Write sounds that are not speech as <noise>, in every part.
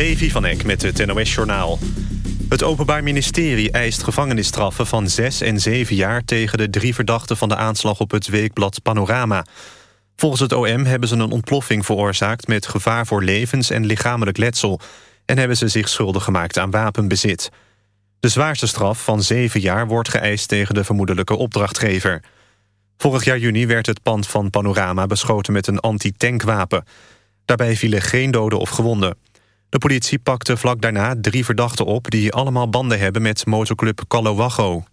Levi van Eck met het NOS-journaal. Het Openbaar Ministerie eist gevangenisstraffen van 6 en 7 jaar... tegen de drie verdachten van de aanslag op het weekblad Panorama. Volgens het OM hebben ze een ontploffing veroorzaakt... met gevaar voor levens en lichamelijk letsel... en hebben ze zich schuldig gemaakt aan wapenbezit. De zwaarste straf van 7 jaar wordt geëist tegen de vermoedelijke opdrachtgever. Vorig jaar juni werd het pand van Panorama beschoten met een anti-tankwapen... Daarbij vielen geen doden of gewonden. De politie pakte vlak daarna drie verdachten op... die allemaal banden hebben met motorclub Wacho.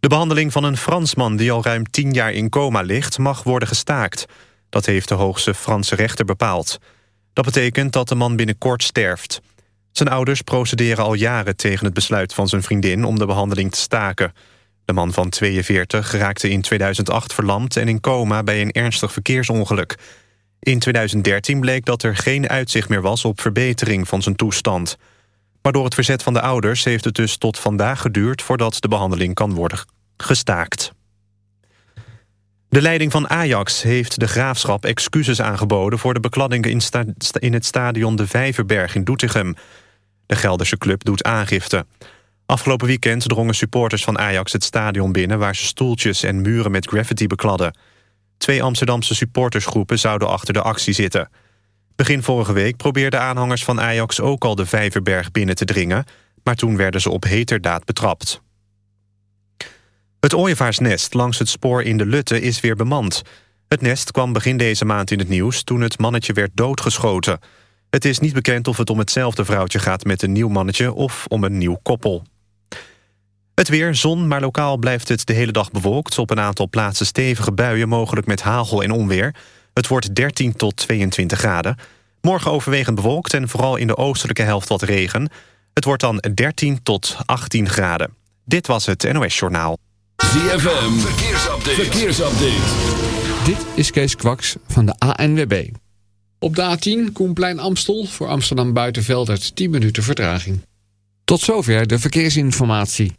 De behandeling van een Fransman die al ruim tien jaar in coma ligt... mag worden gestaakt. Dat heeft de hoogste Franse rechter bepaald. Dat betekent dat de man binnenkort sterft. Zijn ouders procederen al jaren tegen het besluit van zijn vriendin... om de behandeling te staken. De man van 42 raakte in 2008 verlamd en in coma bij een ernstig verkeersongeluk... In 2013 bleek dat er geen uitzicht meer was op verbetering van zijn toestand. Maar door het verzet van de ouders heeft het dus tot vandaag geduurd... voordat de behandeling kan worden gestaakt. De leiding van Ajax heeft de Graafschap excuses aangeboden... voor de bekladding in, het stadion De Vijverberg in Doetinchem. De Gelderse club doet aangifte. Afgelopen weekend drongen supporters van Ajax het stadion binnen... waar ze stoeltjes en muren met graffiti bekladden. Twee Amsterdamse supportersgroepen zouden achter de actie zitten. Begin vorige week probeerden aanhangers van Ajax ook al de Vijverberg binnen te dringen... maar toen werden ze op heterdaad betrapt. Het ooievaarsnest langs het spoor in de Lutte is weer bemand. Het nest kwam begin deze maand in het nieuws toen het mannetje werd doodgeschoten. Het is niet bekend of het om hetzelfde vrouwtje gaat met een nieuw mannetje of om een nieuw koppel. Het weer, zon, maar lokaal blijft het de hele dag bewolkt. Op een aantal plaatsen stevige buien, mogelijk met hagel en onweer. Het wordt 13 tot 22 graden. Morgen overwegend bewolkt en vooral in de oostelijke helft wat regen. Het wordt dan 13 tot 18 graden. Dit was het NOS Journaal. ZFM, verkeersupdate. verkeersupdate. Dit is Kees Kwaks van de ANWB. Op de A10, Koenplein Amstel, voor Amsterdam Buitenveldert 10 minuten vertraging. Tot zover de verkeersinformatie.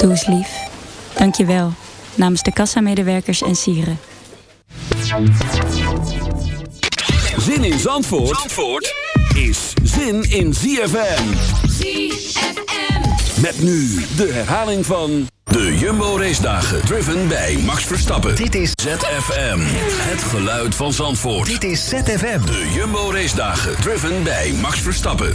Doe eens lief. Dank je wel. Namens de kassamedewerkers en sieren. Zin in Zandvoort, Zandvoort is zin in ZFM. ZFM. Met nu de herhaling van de Jumbo Race Dagen. Driven bij Max Verstappen. Dit is ZFM. Het geluid van Zandvoort. Dit is ZFM. De Jumbo Race Dagen. Driven bij Max Verstappen.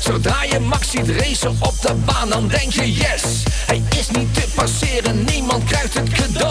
Zodra je Max ziet racen op de baan dan denk je yes. Hij is niet te passeren, niemand krijgt het cadeau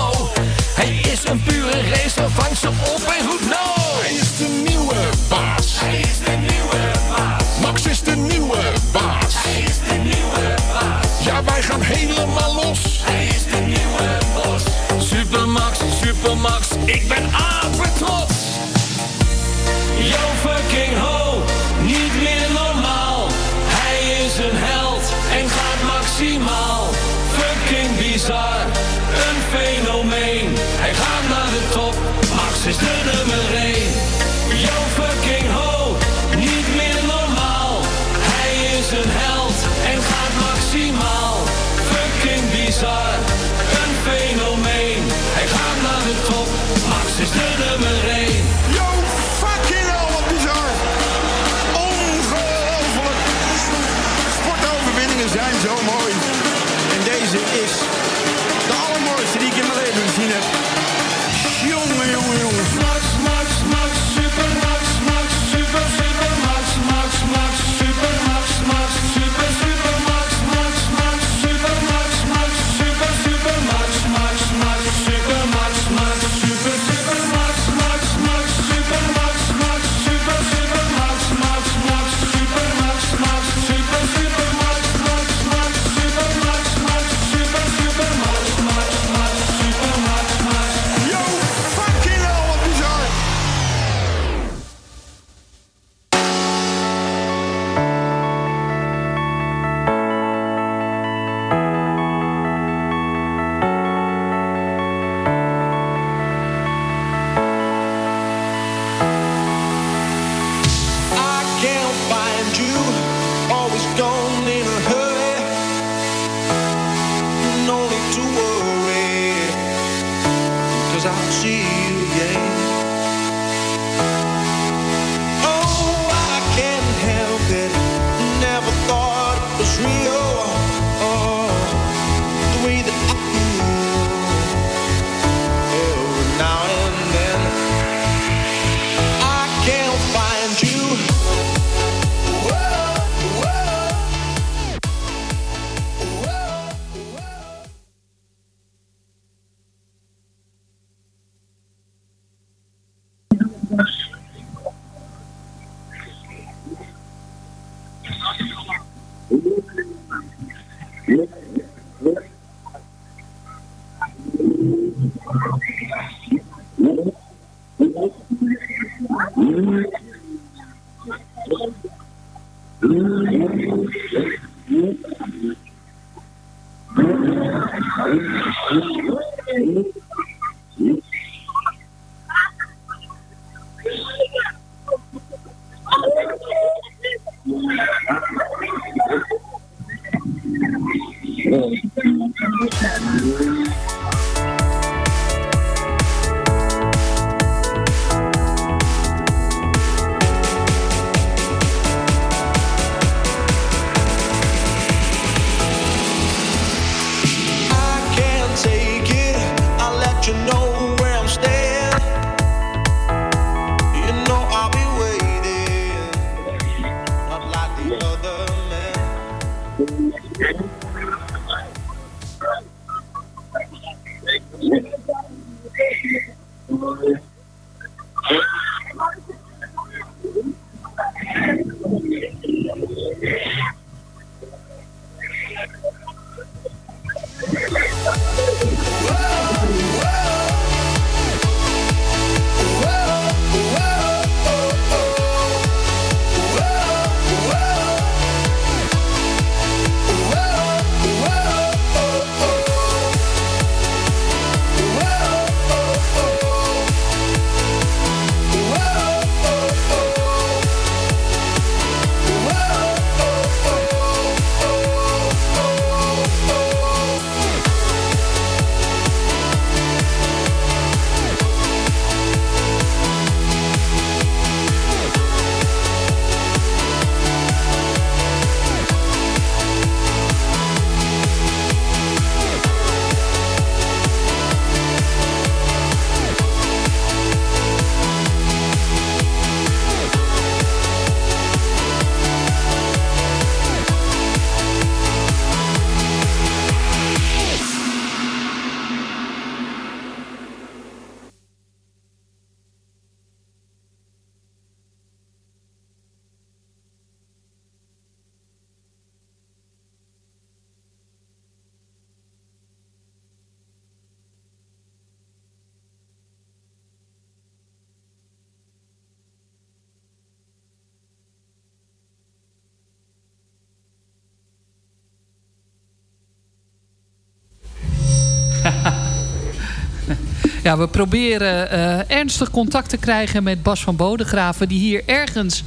Ja, we proberen eh, ernstig contact te krijgen met Bas van Bodegraven... die hier ergens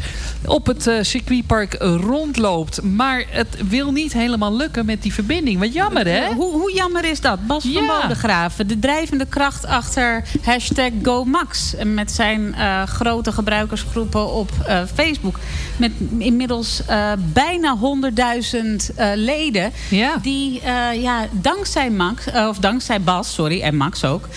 op het eh, circuitpark rondloopt. Maar het wil niet helemaal lukken met die verbinding. Wat jammer, hè? Hoe, hoe jammer is dat? Bas van. Bodegraven, de drijvende kracht achter hashtag GoMax. Met zijn eh, grote gebruikersgroepen op Facebook. Met inmiddels bijna 100.000 eh, leden. Die ja, dankzij Max, of dankzij Bas, sorry, en Max ook.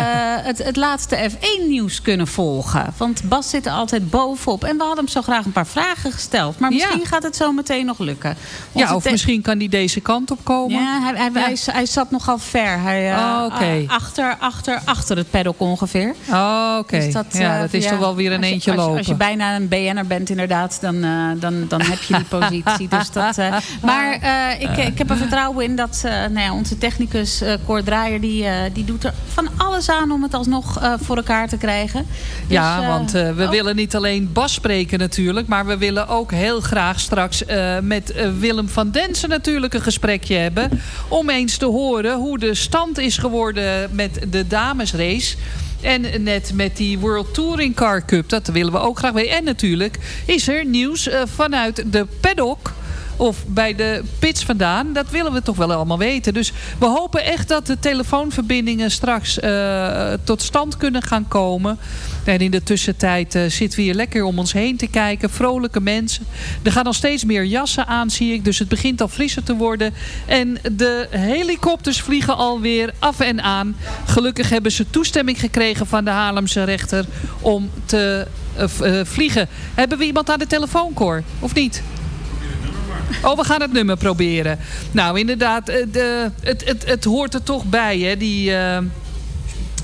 Eh, het, het laatste F1-nieuws kunnen volgen. Want Bas zit er altijd bovenop. En we hadden hem zo graag een paar vragen gesteld. Maar misschien gaat het zo meteen nog lukken. Ja, of misschien kan die deze kant op komen. ja, hij, hij, hij, hij zat nogal ver. Hij, eh, Oh, achter, achter, achter het paddock ongeveer. Oh, oké. Dus dat, ja, eh, dat is toch wel weer een je- eentje als je, lopen. Als je bijna een BN'er bent inderdaad, dan, dan, dan heb je die positie. dus dat, maar ik, ik heb er vertrouwen in dat nou ja, onze technicus Cor Draaier... Die, die doet er van alles aan om het alsnog eh, voor elkaar te krijgen. Dus, ja, eh, want eh, we oh, willen niet alleen Bas spreken natuurlijk... maar we willen ook heel graag straks met Willem van Densen natuurlijk een gesprekje hebben... om eens te horen hoe de stand is geworden met de damesrace... En net met die World Touring Car Cup, dat willen we ook graag weten. En natuurlijk is er nieuws vanuit de paddock of bij de pits vandaan. Dat willen we toch wel allemaal weten. Dus we hopen echt dat de telefoonverbindingen straks eh, tot stand kunnen gaan komen. En in de tussentijd eh, zitten we hier lekker om ons heen te kijken. Vrolijke mensen. Er gaan al steeds meer jassen aan, zie ik. Dus het begint al frisser te worden. En de helikopters vliegen alweer af en aan. Gelukkig hebben ze toestemming gekregen van de Haarlemse rechter om te eh, vliegen. Hebben we iemand aan de telefoon, Cor? Of niet? Oh, we gaan het nummer proberen. Nou, inderdaad, eh, het, het, het hoort er toch bij, hè, die, eh,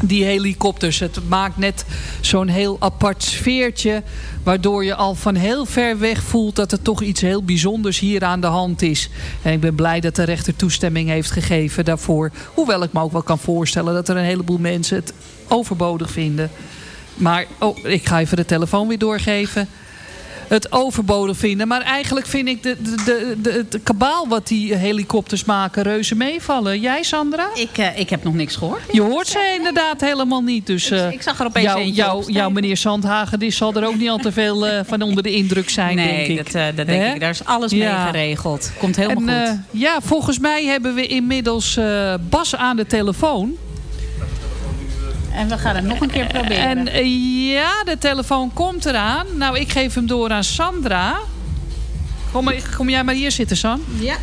die helikopters. Het maakt net zo'n heel apart sfeertje... waardoor je al van heel ver weg voelt... dat er toch iets heel bijzonders hier aan de hand is. En ik ben blij dat de rechter toestemming heeft gegeven daarvoor. Hoewel ik me ook wel kan voorstellen... dat er een heleboel mensen het overbodig vinden. Maar, oh, ik ga even de telefoon weer doorgeven het overbodig vinden. Maar eigenlijk vind ik de, de, de, de, het kabaal wat die helikopters maken reuze meevallen. Jij, Sandra? Ik, eh, ik heb nog niks gehoord. Je hoort ze inderdaad helemaal niet. Dus, eh, ik zag er opeens jou, jou, jouw meneer Zandhagen die zal er ook niet al te veel eh, van onder de indruk zijn, Nee, denk ik. dat, eh, dat denk ik. Daar is alles mee geregeld. Komt helemaal en, goed. eh, ja, volgens mij hebben we inmiddels eh, Bas aan de telefoon. En we gaan het nog een keer proberen. En eh, ja, de telefoon komt eraan. Nou, ik geef hem door aan Sandra. Kom, kom jij maar hier zitten, San. Ja.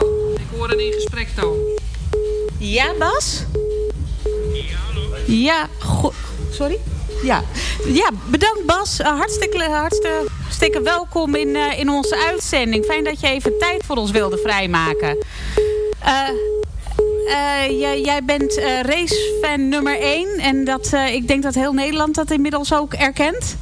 Oh, ik hoor een in gesprektoon. Ja, Bas? Ja, go- sorry? Ja. ja, bedankt Bas. Eh, hartstikke, hartstikke, welkom in, eh, in onze uitzending. Fijn dat je even tijd voor ons wilde vrijmaken. Eh, jij, jij bent racefan nummer 1. En dat, ik denk dat heel Nederland dat inmiddels ook erkent.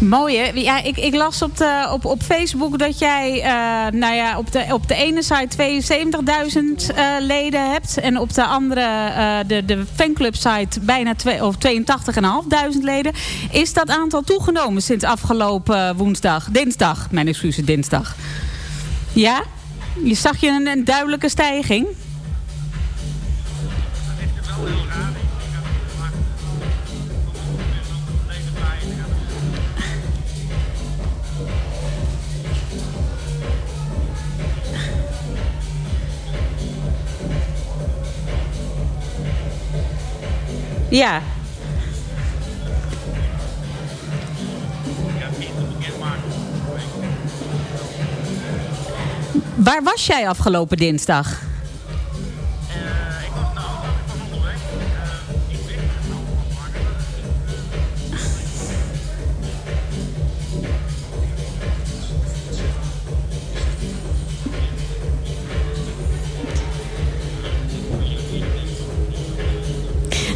Mooi hè? Ja, ik, ik las op, de, op, op Facebook dat jij eh, nou ja, op, de, op de ene site 72.000 eh, leden hebt. En op de andere, eh, de, de fanclub site, bijna of 82.500 leden. Is dat aantal toegenomen sinds afgelopen woensdag? Dinsdag, mijn excuses, dinsdag. Ja? Je zag je een, een duidelijke stijging? Ja. Waar was jij afgelopen dinsdag?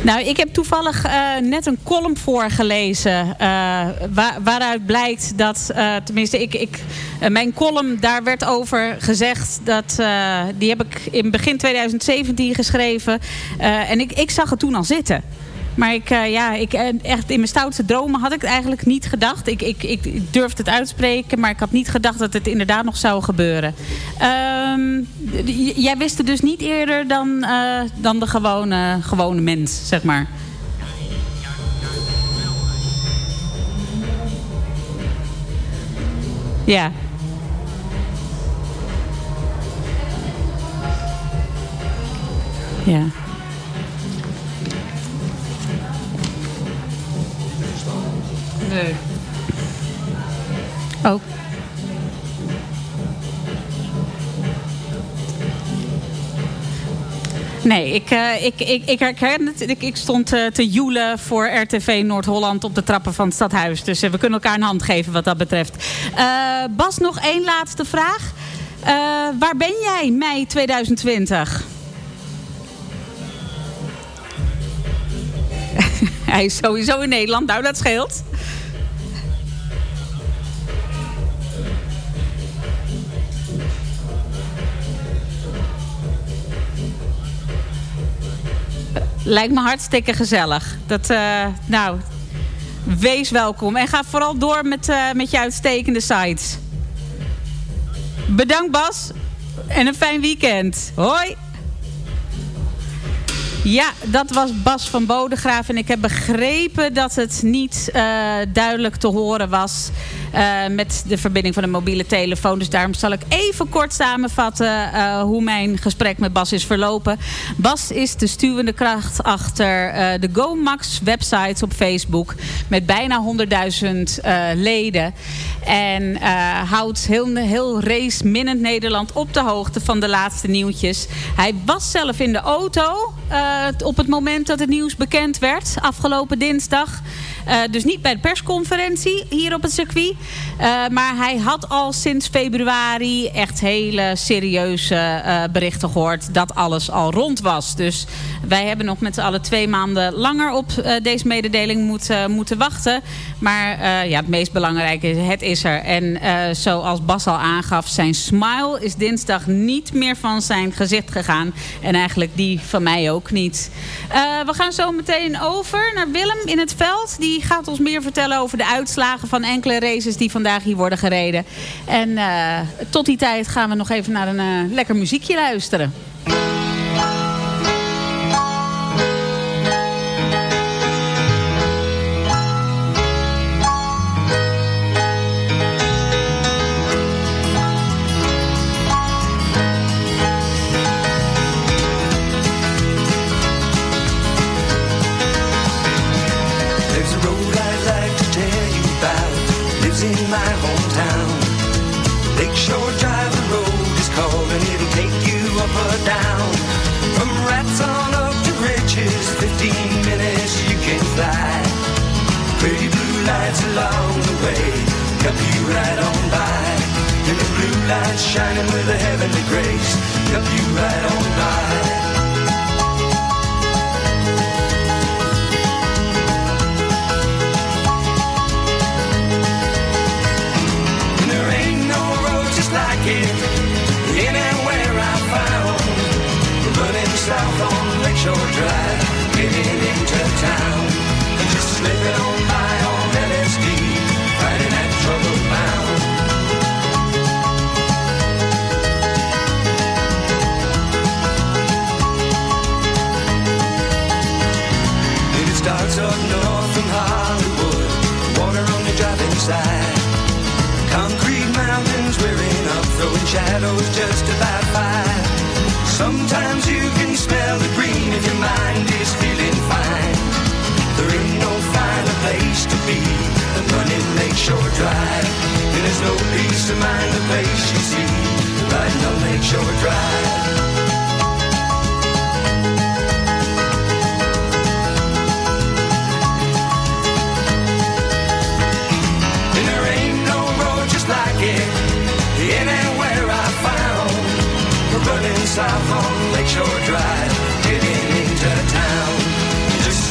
Nou, ik heb toevallig eh, net een column voorgelezen. uh, waar, waaruit blijkt dat, uh, tenminste, ik, ik, mijn column, daar werd over gezegd dat. die heb ik in begin 2017 geschreven. en ik, ik zag het toen al zitten. Maar ik, uh, ja, ik, echt in mijn stoutste dromen had ik het eigenlijk niet gedacht. Ik, ik, ik durfde het uitspreken, maar ik had niet gedacht dat het inderdaad nog zou gebeuren. Uh, jij wist het dus niet eerder dan, uh, dan de gewone, gewone mens, zeg maar. Ja. Ja. Nee. Oh. Nee, ik, uh, ik, ik, ik herken het. Ik, stond uh, te joelen voor RTV Noord-Holland op de trappen van het stadhuis. Dus uh, we kunnen elkaar een hand geven wat dat betreft. Bas, nog één laatste vraag. waar ben jij mei 2020? <laughs> Hij is sowieso in Nederland, nou dat scheelt. Lijkt me hartstikke gezellig. Dat, uh, nou, wees welkom. En ga vooral door met, uh, met je uitstekende sites. Bedankt Bas. En een fijn weekend. Hoi. Ja, dat was Bas van Bodegraaf. En ik heb begrepen dat het niet uh, duidelijk te horen was met de verbinding van de mobiele telefoon. Dus daarom zal ik even kort samenvatten uh, hoe mijn gesprek met Bas is verlopen. Bas is de stuwende kracht achter de GoMax websites op Facebook. Met bijna 100.000 leden. En houdt heel, heel race minnend Nederland op de hoogte van de laatste nieuwtjes. Hij was zelf in de auto op het moment dat het nieuws bekend werd. Afgelopen dinsdag. Uh, dus niet bij de persconferentie hier op het circuit. Uh, maar hij had al sinds februari echt hele serieuze uh, berichten gehoord dat alles al rond was. Dus wij hebben nog met z'n allen twee maanden langer op deze mededeling moeten, moeten wachten. Maar ja, het meest belangrijke is, het is er. En zoals Bas al aangaf, zijn smile is dinsdag niet meer van zijn gezicht gegaan. En eigenlijk die van mij ook niet. we gaan zo meteen over naar Willem in het veld. Die gaat ons meer vertellen over de uitslagen van enkele races die vandaag hier worden gereden. En uh, tot die tijd gaan we nog even naar een uh, lekker muziekje luisteren.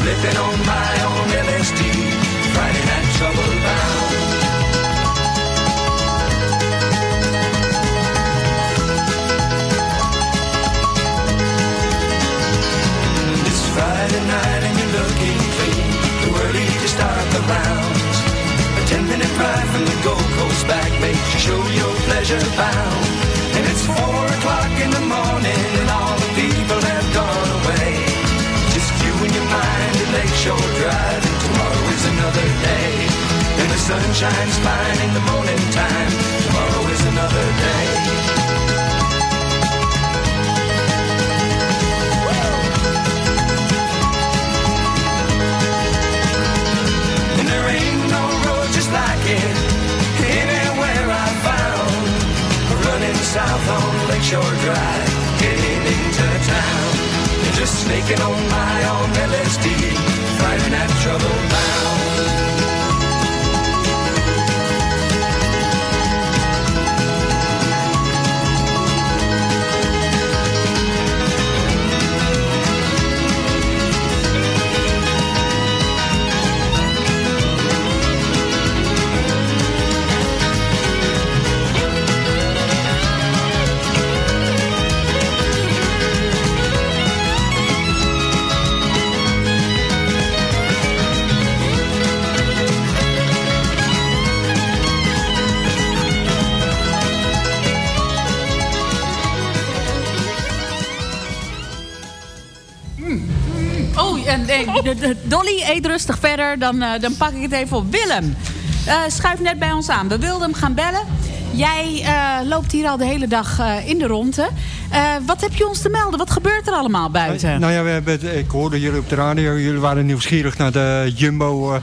Sipping on my own LSD, Friday night trouble bound. It's Friday night and you're looking clean, too early to start the rounds. A ten minute ride from the Gold Coast back makes you show your pleasure bound. And it's four o'clock in the morning Lakeshore Drive and tomorrow is another day. And the sun shines fine in the morning time. Tomorrow is another day. And there ain't no road just like it anywhere I found. Running south on Lakeshore Drive, getting into town. And just snaking on my own LSD, fighting that trouble now. Dolly, eet rustig verder. Dan, eh, dan pak ik het even op. Willem, eh, schuif net bij ons aan. We wilden hem gaan bellen. Jij eh, loopt hier al de hele dag in de ronde. Wat heb je ons te melden? Wat gebeurt er allemaal buiten? Nou ja, we hebben, ik hoorde jullie op de radio. Jullie waren nieuwsgierig naar de Jumbo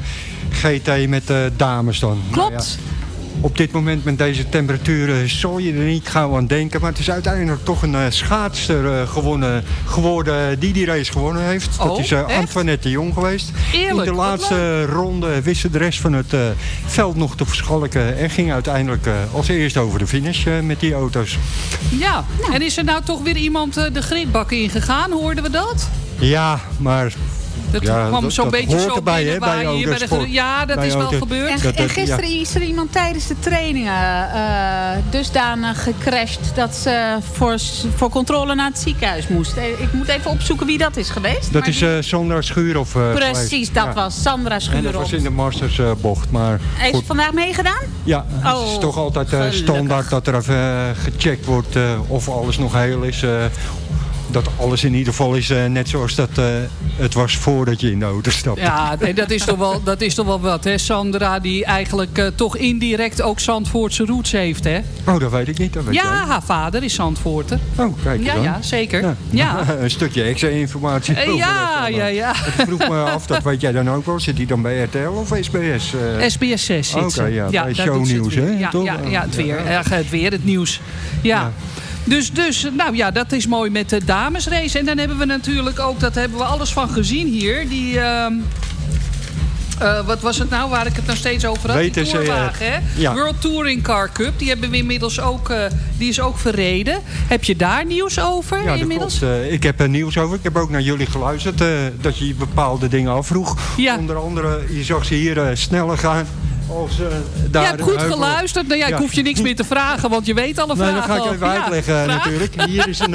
GT met de dames dan. Klopt. Nou ja, op dit moment met deze temperaturen zal je er niet gauw aan denken. Maar het is uiteindelijk toch een eh, schaatster eh, gewonnen, geworden die die race gewonnen heeft. dat Oh, is eh, echt? Antoinette de Jong geweest. Eerlijk, In de laatste ronde wist ze de rest van het eh, veld nog te verschalken. En ging uiteindelijk als eerste over de finish eh, met die auto's. Ja, en is er nou toch weer iemand de grindbak ingegaan? Hoorden we dat? Ja, maar... Dat ja, kwam zo'n beetje hoort zo erbij, binnen bij waar je hier bij de Ja, dat Bij is wel auto- gebeurd. En, Dat- en dat- gisteren is er iemand tijdens de trainingen eh, dusdanig gecrashed dat ze voor, voor controle naar het ziekenhuis moest. Eh, Ik moet even opzoeken wie dat is geweest. Dat maar is eh, Sandra Schuurhoff eh, Precies, geweest. dat Ja. was Sandra En dat Schuurhoff. was in de Masters eh, bocht. Maar Hij is goed, vandaag meegedaan? ja, het Oh, is toch altijd eh, standaard dat er even eh, gecheckt wordt eh, of alles nog heel is. Dat alles in ieder geval is eh, net zoals dat eh, het was voordat je in de auto stapte. Ja, nee, dat, is toch wel, dat is toch wel wat, hè? Sandra, die eigenlijk eh, toch indirect ook Zandvoortse roots heeft, hè? Oh, dat weet ik niet. Dat weet Ja, jij. haar vader is Zandvoorter. Oh, kijk Ja, dan. ja, zeker. Ja. <laughs> een stukje extra informatie. Ja, dat ja, ja. Ik vroeg me af, dat weet jij dan ook wel. Zit hij dan bij RTL of SBS? SBS 6 zit Oké, ze. ja, bij shownieuws, hè, Ja, ja, ja, het weer. Ja, het weer, het nieuws. Ja. Dus, dus, nou ja, dat is mooi met de damesrace. En dan hebben we natuurlijk ook, dat hebben we alles van gezien hier. Die, ehm, eh, wat was het nou waar ik het nog steeds over had? Die WTCR. tourwagen, hè? Ja. World Touring Car Cup. Die hebben we inmiddels ook, eh, die is ook verreden. Heb je daar nieuws over Ja, inmiddels? klopt. Eh, ik heb er nieuws over. Ik heb ook naar jullie geluisterd. eh, dat je bepaalde dingen afvroeg. Ja. Onder andere, je zag ze hier eh, sneller gaan. Als, eh, daar je hebt goed Heuvel. geluisterd. Nou ja, ik hoef je niks meer te vragen, want je weet alle Nee, vragen dan ga ik even uitleggen natuurlijk. Hier is een,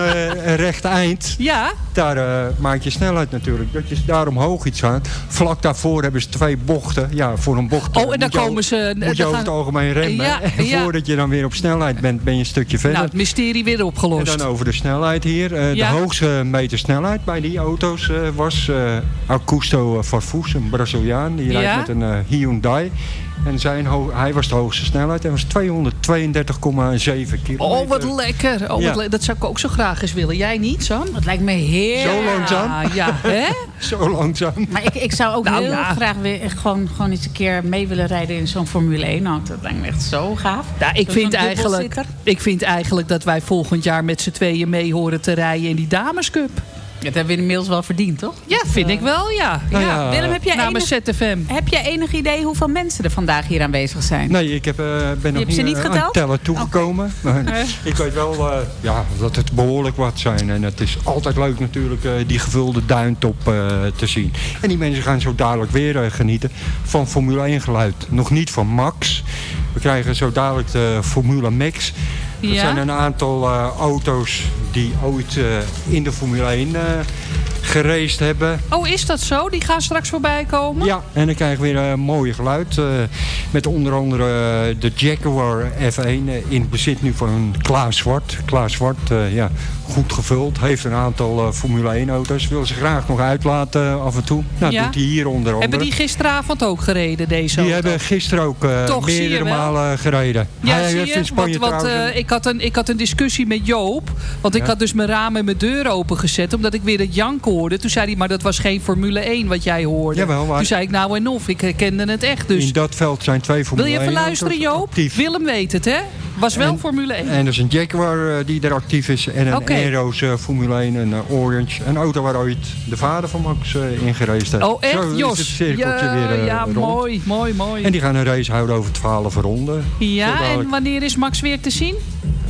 een recht eind. Ja. Daar eh, maak je snelheid natuurlijk. Dat je daar omhoog iets gaat. Vlak daarvoor hebben ze twee bochten. Ja, voor een bocht Oh, en dan komen ze... Moet je dan over het gaan- algemeen remmen. Ja, en voordat je dan weer op snelheid bent, ben je een stukje verder. Nou, het mysterie weer opgelost. En dan over de snelheid hier. De hoogste meter snelheid bij die auto's was Augusto Farfus, een Braziliaan. Die rijdt met een Hyundai. En zijn ho- hij was de hoogste snelheid. En was 232,7 kilometer. Oh, wat lekker. Oh, Ja. wat le- dat zou ik ook zo graag eens willen. Jij niet, Sam? Dat lijkt me heel... Zo langzaam? Ja, ja. Hè? <laughs> Zo langzaam. Maar ik, ik zou ook Nou, heel ja. graag weer gewoon, gewoon eens een keer mee willen rijden in zo'n Formule 1 auto. Dat lijkt me echt zo gaaf. Ja, ik, vind eigenlijk, ik vind eigenlijk dat wij volgend jaar met z'n tweeën mee horen te rijden in die damescup. Dat hebben we inmiddels wel verdiend, toch? Ja, vind ik wel, ja. Nou ja, Willem, heb jij, Namens enig, ZFM. heb jij enig idee hoeveel mensen er vandaag hier aanwezig zijn? Nee, ik heb, eh, ben nog hebt ze niet eh, aan tellen toegekomen. Maar <laughs> ik weet wel eh, ja, dat het behoorlijk wat zijn. En het is altijd leuk natuurlijk eh, die gevulde duintop eh, te zien. En die mensen gaan zo dadelijk weer eh, genieten van Formule 1 geluid. Nog niet van Max. We krijgen zo dadelijk de Formule Max. Dat Ja. zijn een aantal eh, auto's die ooit eh, in de Formule 1 eh geraced hebben. Oh, is dat zo? Die gaan straks voorbij komen? Ja, en dan krijg je weer een mooie geluid. met onder andere de Jaguar F1 eh, in bezit nu van Klaas Zwart. Klaas Zwart, ja, goed gevuld. Heeft een aantal eh, Formule 1 auto's. Wil ze graag nog uitlaten eh, af en toe. Nou, Ja. doet hij hier onder andere. Hebben die gisteravond ook gereden, deze Die auto? hebben gisteren ook eh, Toch, je meerdere malen gereden. Ja, Hij zie je? in Spanje want want ik, had een, ik had een discussie met Joop. Want ik had dus mijn raam en mijn deur opengezet. Omdat ik weer het jank hoorde. Toen zei hij, maar dat was geen Formule 1 wat jij hoorde. Jawel, maar- Toen zei ik, nou en of. Ik herkende het echt. Dus In dat veld zijn twee wil Formule je 1 even luisteren, Joop? actief. Willem weet het, hè? Was wel En- Formule 1. En er is een Jaguar eh, die er actief is. En een. Aero's eh, Formule 1, een eh, Orange. Een auto waar ooit de vader van Max eh in gereisd heeft. oh, echt, Zo is Jos? het cirkeltje ja, weer ja rond. mooi, mooi, mooi. En die gaan een race houden over 12 ronden. Ja, en wanneer is Max weer te zien?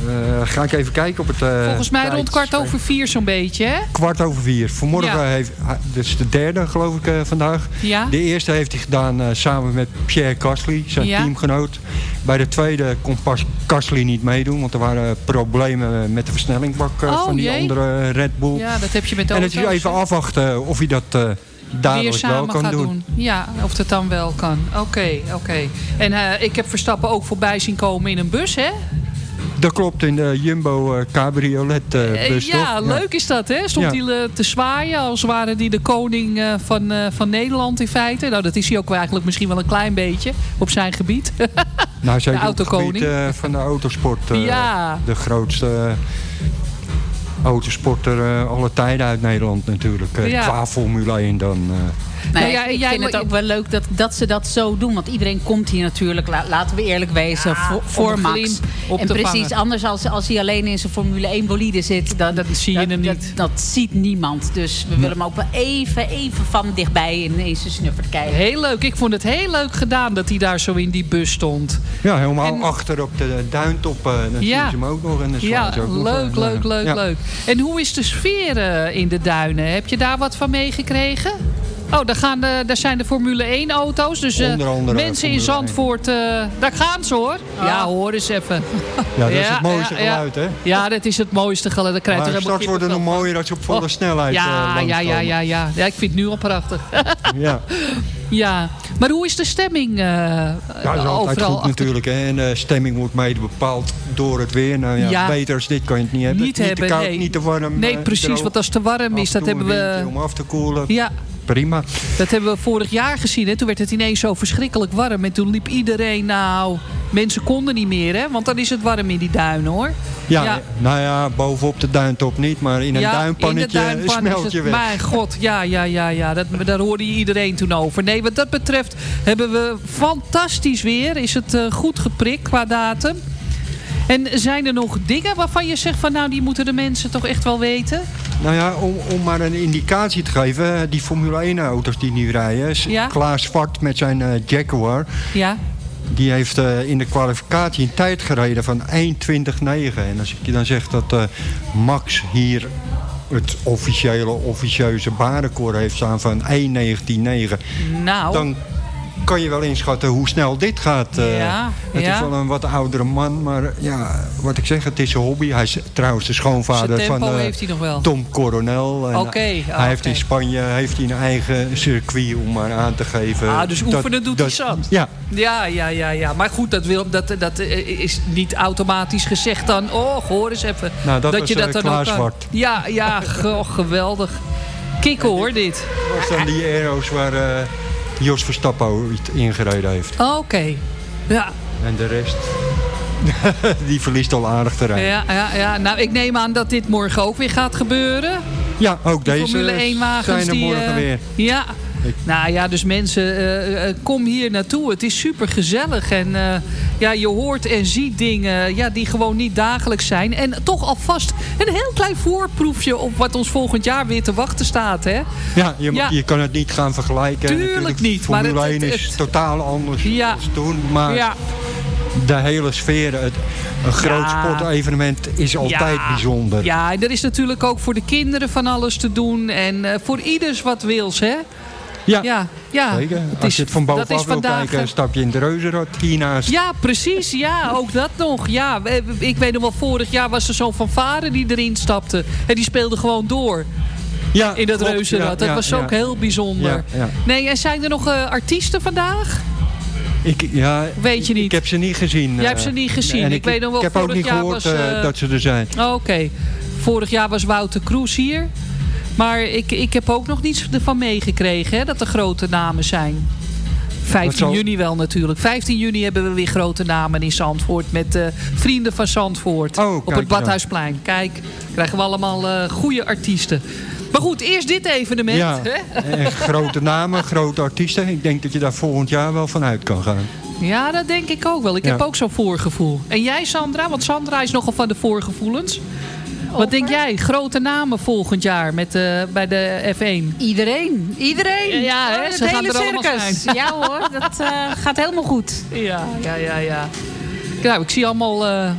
Eh, ga ik even kijken op het... eh, Volgens mij rond kwart over vier zo'n beetje, hè? Kwart over vier. Vanmorgen Ja. heeft... is de derde, geloof ik, eh, vandaag. Ja. De eerste heeft hij gedaan samen met Pierre Gasly, zijn Ja. teamgenoot. Bij de tweede kon pas Gasly niet meedoen, want er waren problemen met de versnellingbak Oh, van die jee. andere Red Bull. Ja, dat heb je met en het is even afwachten of hij dat dadelijk wel kan doen. doen. Ja, of dat dan wel kan. Oké, oké. En ik heb Verstappen ook voorbij zien komen in een bus, hè? Dat klopt, in de Jumbo eh, Cabriolet eh, Eh, bus, ja, toch? leuk is dat, hè? Stond hij eh, te zwaaien als waren die de koning eh, van, eh, van Nederland in feite. Nou, dat is hij ook eigenlijk misschien wel een klein beetje op zijn gebied. <laughs> Nou, de gebied autokoning. eh, van de autosport. eh, Ja. De grootste eh, autosporter eh alle tijden uit Nederland natuurlijk. eh, Ja. Qua Formule 1 dan. Eh. Nou, ja, ik, jij- vind het ook wel leuk dat, dat ze dat zo doen. Want iedereen komt hier natuurlijk, la- laten we eerlijk wezen, voor, voor Max. en te precies vangen. anders als, als hij alleen in zijn Formule 1 bolide zit. Dan, dat zie je hem dat, niet. Dat, ziet niemand. Dus we willen hem ook wel even, even van dichtbij in, in zijn snuffert kijken. Heel leuk. Ik vond het heel leuk gedaan dat hij daar zo in die bus stond. Ja, helemaal En- achter op de duintop. eh dan Ja. zien ze hem ook nog. En dan Ja, ook nog, leuk, eh, leuk, leuk, ja. leuk. En hoe is de sfeer eh, in de duinen? Heb je daar wat van meegekregen? Oh, daar, gaan de, daar zijn de Formule 1 auto's. Dus eh, Onder andere mensen in Formule 1. Zandvoort, eh, daar gaan ze hoor. Ja, hoor eens even. Ja, dat is het mooiste ja, geluid, hè? Ja, dat is het mooiste geluid. Daar krijg je Maar helemaal straks wordt het nog mooier als je op volle Oh, snelheid ja, eh, ja, ja, ja, ja. Ja, ik vind het nu al prachtig. <laughs> Ja. ja, maar hoe is de stemming eh Ja, dat is altijd goed achter- natuurlijk. Hè. En de stemming wordt mede bepaald door het weer. Nou ja, Ja. beter als dit kan je het niet hebben. Niet te hebben, koud, nee. niet te warm. Nee, eh, precies. droog. Want als het te warm is, dat hebben we... om af te koelen. Ja, Prima. Dat hebben we vorig jaar gezien. Hè? Toen werd het ineens zo verschrikkelijk warm. En toen liep iedereen, nou... Mensen konden niet meer, hè? Want dan is het warm in die duinen, hoor. Ja, Ja. nou ja, bovenop de duintop niet, maar in een Ja, duinpannetje in de duinpan is smelt het- je weg. Mijn god, ja, ja, ja, ja. Dat, daar hoorde je iedereen toen over. Nee, wat dat betreft hebben we fantastisch weer. Is het eh, goed geprikt qua datum. En zijn er nog dingen waarvan je zegt van... nou, die moeten de mensen toch echt wel weten? Nou ja, om, om maar een indicatie te geven, die Formule 1 auto's die nu rijden. Ja. Klaas Zwart met zijn eh, Jaguar, Ja, die heeft eh, in de kwalificatie een tijd gereden van 1.20.9. En als ik je dan zeg dat eh, Max hier het officiële, officieuze baanrecord heeft staan van 1.19.9. nou... Dan kan je wel inschatten hoe snel dit gaat. eh. Ja, het ja. is wel een wat oudere man, maar ja, wat ik zeg, het is een hobby. Hij is trouwens de schoonvader Zijn van eh, heeft hij nog wel. Tom Coronel. En Oké, hij ah, heeft in Spanje heeft hij een eigen circuit om maar aan te geven. Ah, dus oefenen doet hij zat. Ja, Ja, ja, ja, ja. Maar goed, dat, wil, dat, dat eh, is niet automatisch gezegd dan... Oh, hoor eens even. Nou, dat was, je dat eh, dan ook kan. Ja, ja, ge- geweldig. Kikken hoor, dit. dat was dan die aero's waar eh, Jos Verstappen ooit ingereden heeft. Oh, Oké. Ja, En de rest, <laughs> die verliest al aardig terrein. ja, ja, ja. Nou, ik neem aan dat dit morgen ook weer gaat gebeuren. Ja, ook Die deze Formule 1 wagens zijn er die, morgen eh, weer. Ja. Nou ja, dus mensen, eh, eh, kom hier naartoe. Het is super gezellig. En eh, ja, je hoort en ziet dingen ja, die gewoon niet dagelijks zijn. En toch alvast een heel klein voorproefje op wat ons volgend jaar weer te wachten staat. Hè? Ja, je, Ja. je kan het niet gaan vergelijken. Tuurlijk Natuurlijk, niet, maar het- 1 het- is totaal anders Ja. dan toen. Maar Ja. de hele sfeer, het, een groot Ja. sportevenement is altijd Ja. bijzonder. Ja, en er is natuurlijk ook voor de kinderen van alles te doen. En eh, voor ieders wat wils, hè? Ja, ja. ja. Zeker. Het Als je het van bovenaf wil kijken, eh, stap je in de reuzenrad hiernaast. Ja, precies. Ja, ook dat nog. Ja, ik weet nog wel, vorig jaar was er zo'n fanfare die erin stapte. En die speelde gewoon door. Ja, in dat klopt. reuzenrad. Ja, dat ja, was ook heel bijzonder. Nee, en zijn er nog eh, artiesten vandaag? Ik, ja, Weet je niet? Ik heb ze niet gezien. Jij hebt eh, ze niet gezien. En Ik ik, weet nog wel, ik heb ook vorig niet jaar gehoord was, dat ze er zijn. Oh, Oké. Vorig jaar was Wouter Kroes hier. Maar ik, ik heb ook nog niets ervan meegekregen hè, dat er grote namen zijn. 15 zal- juni wel natuurlijk. 15 juni hebben we weer grote namen in Zandvoort. Met eh, vrienden van Zandvoort. Oh, op kijk het. Badhuisplein. Kijk, krijgen we allemaal eh, goede artiesten. Maar goed, eerst dit evenement. Ja, Hè? en grote namen, grote artiesten. Ik denk dat je daar volgend jaar wel van uit kan gaan. Ja, dat denk ik ook wel. Ik Ja. heb ook zo'n voorgevoel. En jij, Sandra? Want Sandra is nogal van de voorgevoelens. Wat denk jij? Grote namen volgend jaar met, eh, bij de F1? Iedereen. Iedereen. Ja, hè, Oh, het ze gaan hele er allemaal zijn. Ja hoor, dat eh, gaat helemaal goed. Ja, ja, ja, ja. Nou, ik zie allemaal eh,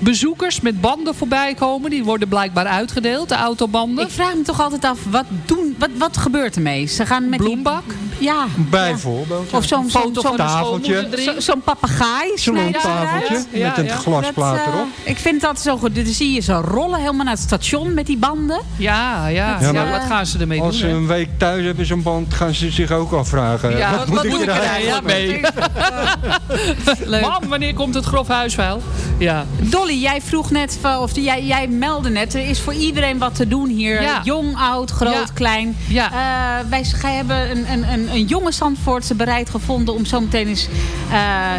bezoekers met banden voorbij komen. Die worden blijkbaar uitgedeeld, de autobanden. Ik vraag me toch altijd af, wat, doen, wat, wat gebeurt ermee? Ze gaan met Bloembak? Die, ja. Bijvoorbeeld. Of zo'n tafeltje. erin. zo- zo'n papegaai. Zo'n tafeltje. Ja, met een ja. glasplaat Dat, eh, erop. Ik vind dat zo goed. Dan zie je ze rollen helemaal naar het station met die banden. Ja, ja. Dat, ja, eh, wat gaan ze ermee Als ze doen? een week thuis hebben zo'n band, gaan ze zich ook afvragen. Ja, wat, wat moet ik er mee? <laughs> Mam, wanneer komt het grof huisvuil? Ja. Dolly, jij vroeg net, of jij, jij meldde net, er is voor iedereen wat te doen hier. Ja. Jong, oud, groot, Ja. klein. Ja. Eh, wij hebben een, een, een, een jonge Zandvoortse bereid gevonden om zo meteen eens eh,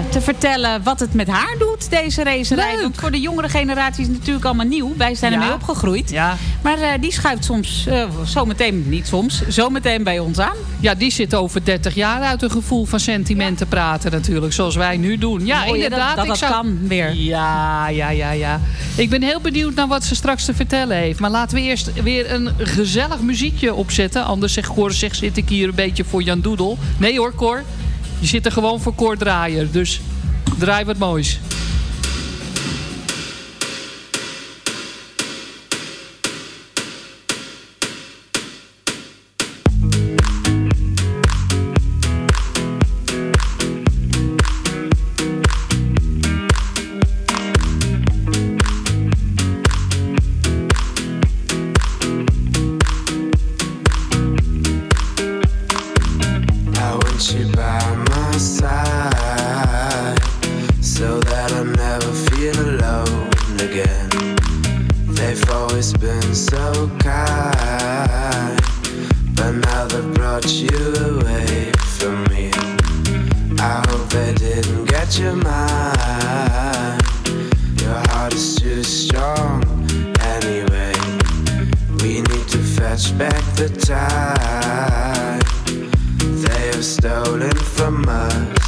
te vertellen wat het met haar doet, deze racerij. Leuk. Want voor de jongere generatie is het natuurlijk allemaal nieuw. Wij zijn ermee opgegroeid. Ja. Maar eh, die schuift soms, zometeen, niet soms, zometeen bij ons aan. ja, die zit over 30 jaar uit een gevoel van sentimenten praten natuurlijk. Zoals wij nu doen. Ja, Mooi, inderdaad. Dat, dat, ik dat zou... kan weer. Ja, ja, ja, ja. Ik ben heel benieuwd naar wat ze straks te vertellen heeft. Maar laten we eerst weer een gezellig muziekje opzetten. Anders zeg Cor, zeg, zit ik hier een beetje voor Jan Doedel. Nee hoor, Cor. Je zit er gewoon voor Cor Draaier. Dus draai wat moois. Strong anyway. We need to fetch back the time they have stolen from us.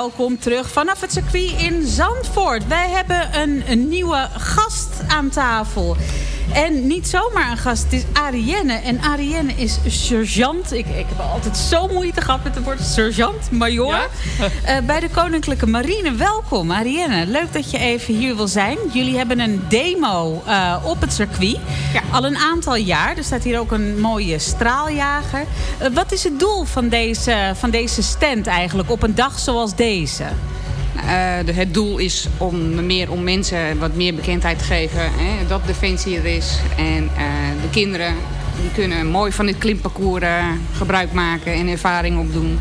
Welkom terug vanaf het circuit in Zandvoort. Wij hebben een, een nieuwe gast aan tafel. En niet zomaar een gast, het is Arienne. En Arienne is sergeant. Ik, ik heb altijd zo moeite gehad met het woord sergeant, major. <laughs> Eh, bij de Koninklijke Marine. Welkom Arienne, leuk dat je even hier wil zijn. Jullie hebben een demo eh, op het circuit. Al een aantal jaar. Er staat hier ook een mooie straaljager. Eh, wat is het doel van deze, van deze stand eigenlijk op een dag zoals deze? Eh, de- het doel is om meer om mensen wat meer bekendheid te geven. Hè, dat Defensie er is. En eh, de kinderen die kunnen mooi van dit klimparcours eh, gebruik maken en ervaring opdoen.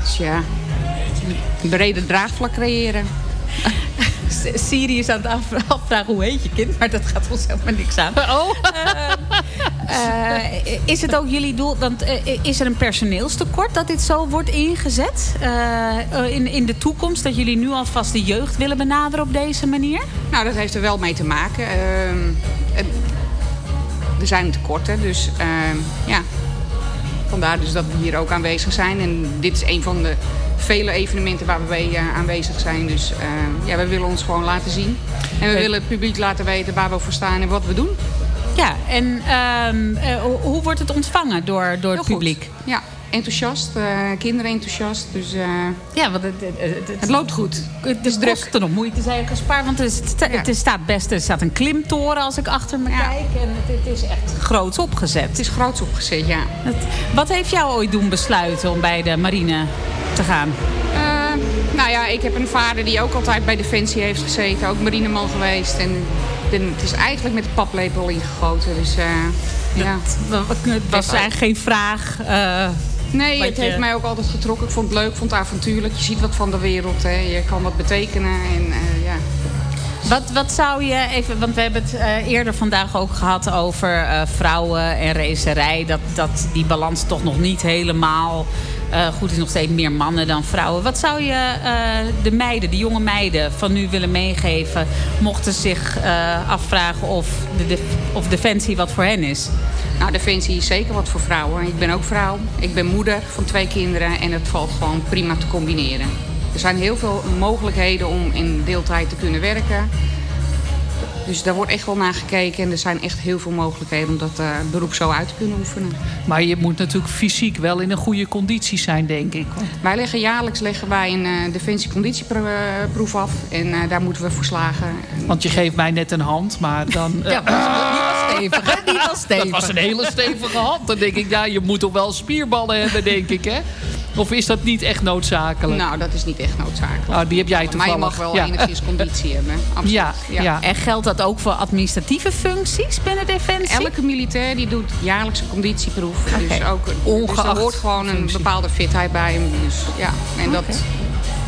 Dus ja, een breder draagvlak creëren. <laughs> Siri is aan het af- afvragen hoe heet je kind, maar dat gaat ons helemaal niks aan. Oh. Is het ook jullie doel, want eh, is er een personeelstekort dat dit zo wordt ingezet eh, eh, in, in de toekomst? Dat jullie nu alvast de jeugd willen benaderen op deze manier? Nou, dat heeft er wel mee te maken. Ehm, eh, er zijn tekorten, dus ehm, ja. Vandaar dus dat we hier ook aanwezig zijn. En dit is een van de vele evenementen waar we eh, aanwezig zijn. Dus ehm, ja, we willen ons gewoon laten zien. En we Eh. willen het publiek laten weten waar we voor staan en wat we doen. Ja, en ehm, eh, hoe- wordt het ontvangen door, door het publiek? Ja, enthousiast. eh, kinderen enthousiast. Dus eh, ja, want het, het, loopt goed. Het is kosten nog moeite zijn gespaard. Want sta- Ja. er staat best er staat een klimtoren als ik achter me kijk. En het, het is echt groots opgezet. Het is groots opgezet, ja. wat heeft jou ooit doen besluiten om bij de marine te gaan? Eh, nou ja, ik heb een vader die ook altijd bij Defensie heeft gezeten. Ook marineman geweest. En ben, het is eigenlijk met de paplepel ingegoten. Dus eh, ja. Het was eigenlijk geen vraag. eh, Nee, het je- heeft mij ook altijd getrokken. Ik vond het leuk, ik vond het avontuurlijk. Je ziet wat van de wereld, hè. je kan wat betekenen. En, eh, ja. Wat, wat zou je even, want we hebben het eerder vandaag ook gehad over vrouwen en racerij. Dat, dat die balans toch nog niet helemaal eh, goed is. Nog steeds meer mannen dan vrouwen. Wat zou je eh, de meiden, de jonge meiden van nu willen meegeven? Mochten ze zich eh, afvragen of, de, def- of Defensie wat voor hen is? Nou, Defensie is zeker wat voor vrouwen. Ik ben ook vrouw. Ik ben moeder van twee kinderen en het valt gewoon prima te combineren. Er zijn heel veel mogelijkheden om in deeltijd te kunnen werken. Dus daar wordt echt wel naar gekeken en er zijn echt heel veel mogelijkheden om dat eh, beroep zo uit te kunnen oefenen. Maar je moet natuurlijk fysiek wel in een goede conditie zijn, denk ik. Wij leggen jaarlijks leggen wij een uh, defensieconditieproef af en eh, daar moeten we voor slagen. Want je geeft mij net een hand, maar dan... <laughs> Ja, die was stevig, hè? Die was stevig. <laughs> Dat was een hele stevige hand. Dan denk ik, ja, je moet toch wel spierballen hebben, denk ik, hè? Of is dat niet echt noodzakelijk? Nou, dat is niet echt noodzakelijk. Nou, die heb jij Maar toevallig. je mag wel Ja. enigszins conditie <laughs> hebben. Absoluut. Ja, ja. En geldt dat ook voor administratieve functies binnen Defensie? Elke militair die doet jaarlijks een conditieproef. Dus, ook, dus Ongeacht er hoort gewoon een bepaalde fitheid bij hem. Dus, ja. En dat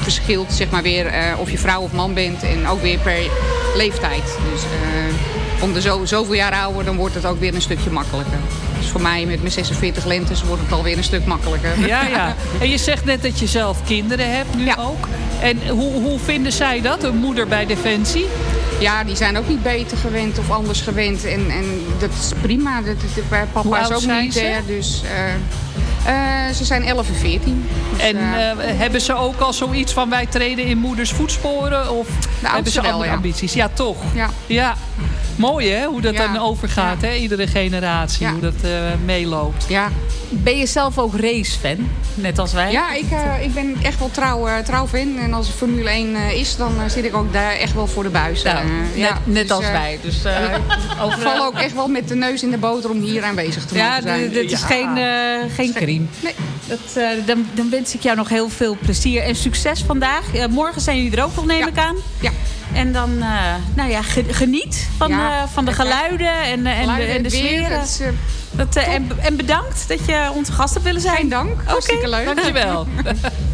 verschilt zeg maar weer eh, of je vrouw of man bent. En ook weer per leeftijd. Dus eh, om de zo, zoveel jaar ouder, dan wordt het ook weer een stukje makkelijker. Dus voor mij met mijn 46 lentes wordt het alweer een stuk makkelijker. Ja, ja. <laughs> En je zegt net dat je zelf kinderen hebt nu ook. En hoe, hoe vinden zij dat, een moeder bij Defensie? Ja, die zijn ook niet beter gewend of anders gewend. En, en dat is prima. Dat, Hoe papa is ook militair. ze? Dus, eh, eh, ze zijn 11 en 14. Dus, En eh, eh, hebben ze ook al zoiets van wij treden in moeders voetsporen? Of hebben ze wel, andere ja. ambities? Ja, toch? Ja. ja. Mooi hè, hoe dat Ja. dan overgaat, hè? iedere generatie, Ja. hoe dat eh, meeloopt. Ja. Ben je zelf ook racefan? Net als wij? Ja, ik, eh, ik ben echt wel trouw, eh, trouw fan. En als Formule 1 eh, is, dan zit ik ook daar echt wel voor de buis. Nou, net- net dus, als wij. Dus, <laughs> ik val ook echt wel met de neus in de boter om hier aanwezig te Ja, mogen zijn. dit dit is geen, geen crime. Nee. Dat, dan, dan wens ik jou nog heel veel plezier en succes vandaag. Morgen zijn jullie er ook nog, neem ik aan. Ja. En dan, eh, nou ja, ge- geniet van, Ja, eh, van de geluiden en, en, de, en de het eh, Dat, eh, en, en bedankt dat je onze gast hebt willen zijn. Geen dank, hartstikke leuk. Dankjewel. <laughs>